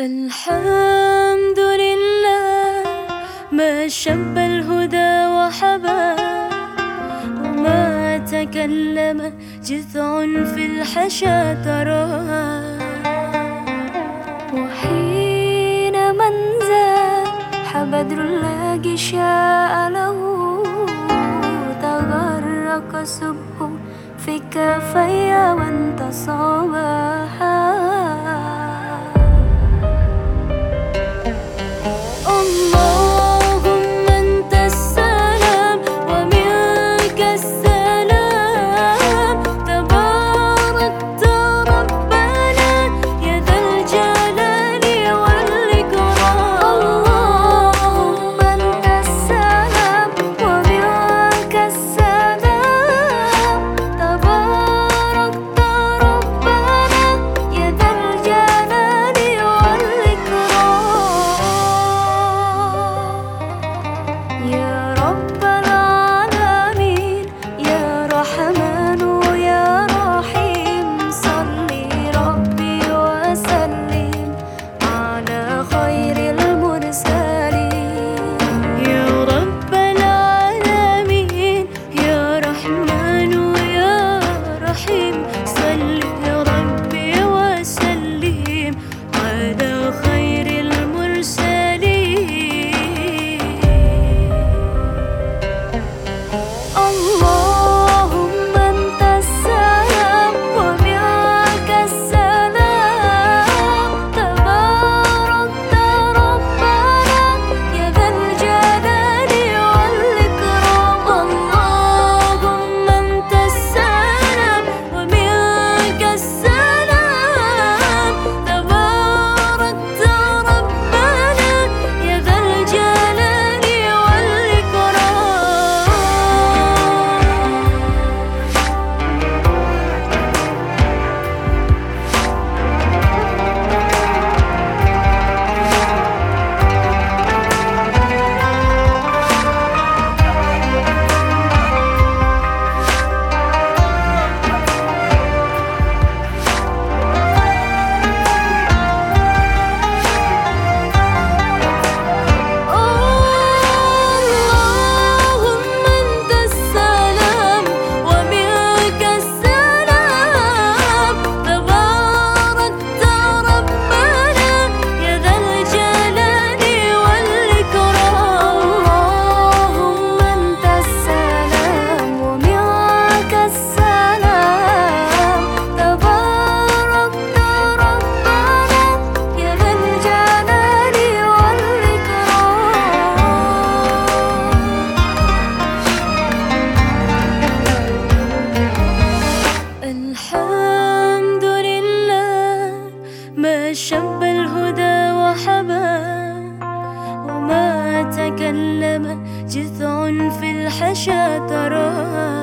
الحمد لله ما شب الهدى وحبا وما تكلم جذع في الحشا تراها وحين من زاح بدر الله شاء له. تغرق سبه في كفي وانتصابها جذع في الحشا تراه.